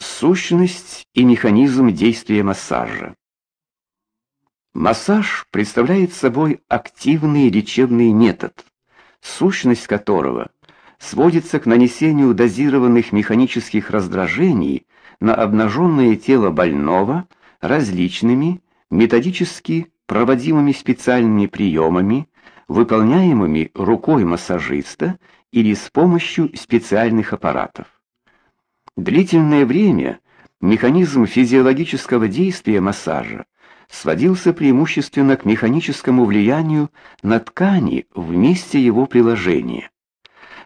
Сущность и механизм действия массажа. Массаж представляет собой активный лечебный метод, сущность которого сводится к нанесению дозированных механических раздражений на обнаженное тело больного различными методически проводимыми специальными приемами, выполняемыми рукой массажиста или с помощью специальных аппаратов. Длительное время механизм физиологического действия массажа сводился преимущественно к механическому влиянию на ткани в месте его приложения.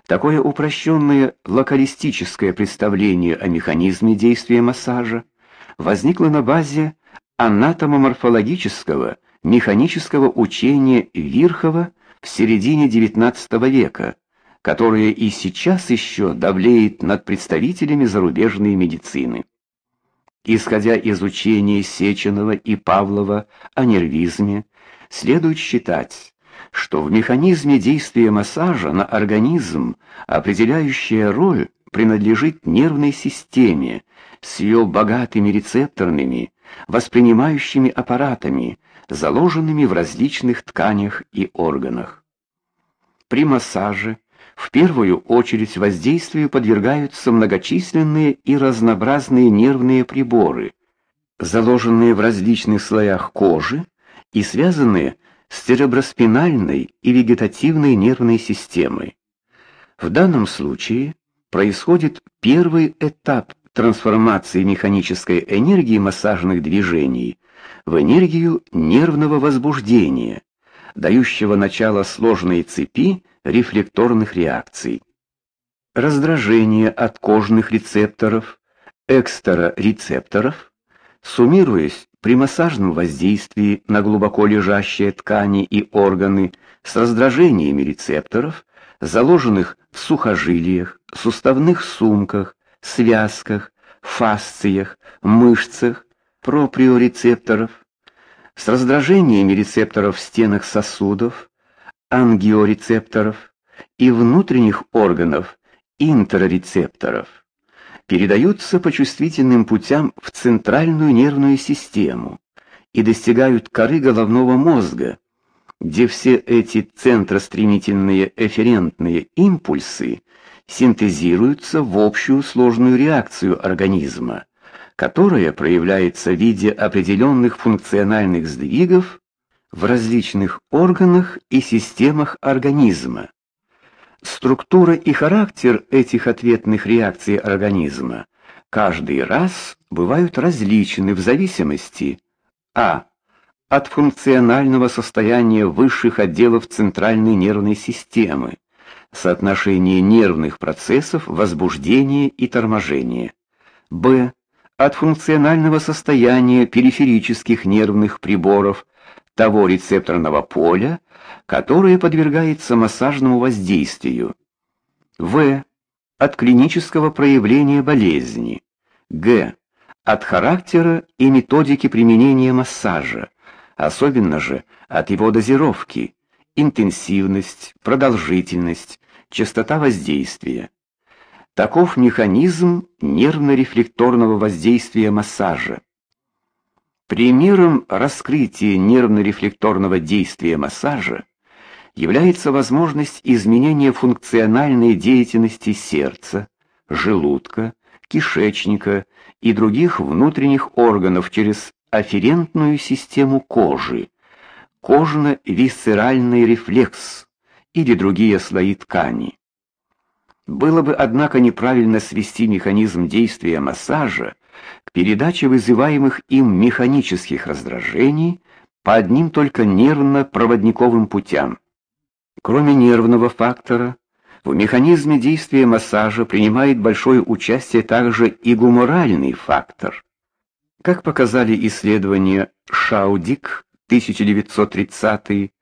Такое упрощенное локалистическое представление о механизме действия массажа возникло на базе анатомоморфологического механического учения Вирхова в середине XIX века которое и сейчас еще давлеет над представителями зарубежной медицины. Исходя из учения Сеченова и Павлова о нервизме, следует считать, что в механизме действия массажа на организм определяющая роль принадлежит нервной системе с ее богатыми рецепторными, воспринимающими аппаратами, заложенными в различных тканях и органах. При массаже в первую очередь воздействию подвергаются многочисленные и разнообразные нервные приборы, заложенные в различных слоях кожи и связанные с цереброспинальной и вегетативной нервной системой. В данном случае происходит первый этап трансформации механической энергии массажных движений в энергию нервного возбуждения, дающего начало сложной цепи рефлекторных реакций. Раздражение от кожных рецепторов, экстерорецепторов, суммируясь при массажном воздействии на глубоко лежащие ткани и органы с раздражениями рецепторов, заложенных в сухожилиях, суставных сумках, связках, фасциях, мышцах, проприорецепторов, с раздражениями рецепторов в стенах сосудов, ангиорецепторов и внутренних органов интерорецепторов передаются по чувствительным путям в центральную нервную систему и достигают коры головного мозга, где все эти центростремительные эфферентные импульсы синтезируются в общую сложную реакцию организма, которая проявляется в виде определенных функциональных сдвигов в различных органах и системах организма. Структура и характер этих ответных реакций организма каждый раз бывают различны в зависимости а от функционального состояния высших отделов центральной нервной системы, соотношения нервных процессов возбуждения и торможения, б от функционального состояния периферических нервных приборов того рецепторного поля, которое подвергается массажному воздействию. В. От клинического проявления болезни. Г. От характера и методики применения массажа, особенно же от его дозировки, интенсивность, продолжительность, частота воздействия. Таков механизм нервно-рефлекторного воздействия массажа. Примером раскрытия нервно-рефлекторного действия массажа является возможность изменения функциональной деятельности сердца, желудка, кишечника и других внутренних органов через афферентную систему кожи, кожно-висцеральный рефлекс или другие слои ткани. Было бы, однако, неправильно свести механизм действия массажа к передаче вызываемых им механических раздражений по одним только нервно-проводниковым путям. Кроме нервного фактора, в механизме действия массажа принимает большое участие также и гуморальный фактор. Как показали исследования Шаудик 1930,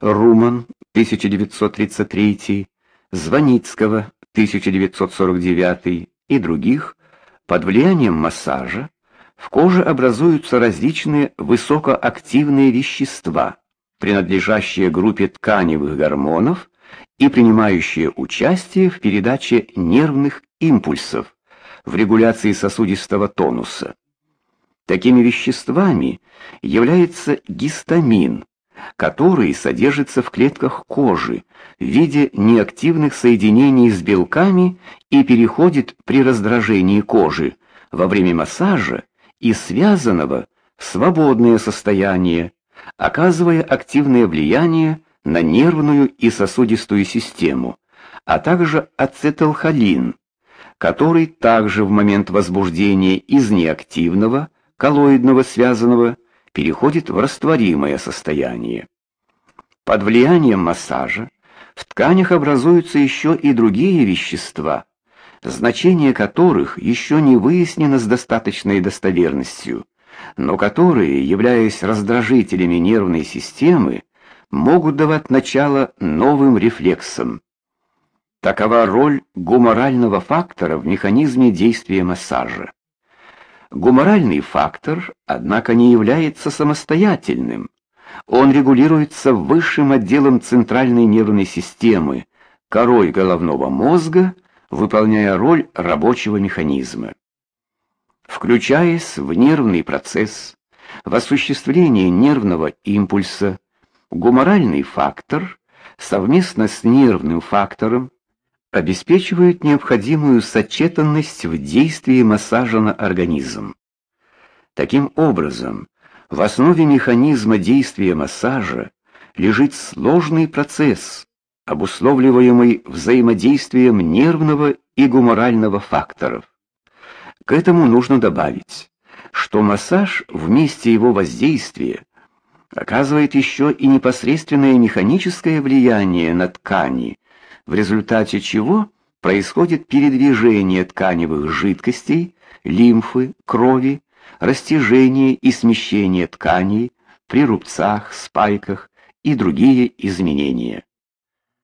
Руман 1933, Звоницкого 1949 и других, под влиянием массажа в коже образуются различные высокоактивные вещества, принадлежащие группе тканевых гормонов и принимающие участие в передаче нервных импульсов, в регуляции сосудистого тонуса. Такими веществами является гистамин, который содержится в клетках кожи в виде неактивных соединений с белками и переходит при раздражении кожи во время массажа и связанного в свободное состояние, оказывая активное влияние на нервную и сосудистую систему, а также ацетилхолин, который также в момент возбуждения из неактивного коллоидного связанного переходит в растворимое состояние. Под влиянием массажа в тканях образуются еще и другие вещества, значение которых еще не выяснено с достаточной достоверностью, но которые, являясь раздражителями нервной системы, могут давать начало новым рефлексам. Такова роль гуморального фактора в механизме действия массажа. Гуморальный фактор, однако, не является самостоятельным. Он регулируется высшим отделом центральной нервной системы, корой головного мозга, выполняя роль рабочего механизма. Включаясь в нервный процесс, в осуществление нервного импульса, гуморальный фактор совместно с нервным фактором обеспечивают необходимую сочетанность в действии массажа на организм. Таким образом, в основе механизма действия массажа лежит сложный процесс, обусловливаемый взаимодействием нервного и гуморального факторов. К этому нужно добавить, что массаж вместе его воздействия оказывает еще и непосредственное механическое влияние на ткани, в результате чего происходит передвижение тканевых жидкостей, лимфы, крови, растяжение и смещение тканей при рубцах, спайках и другие изменения.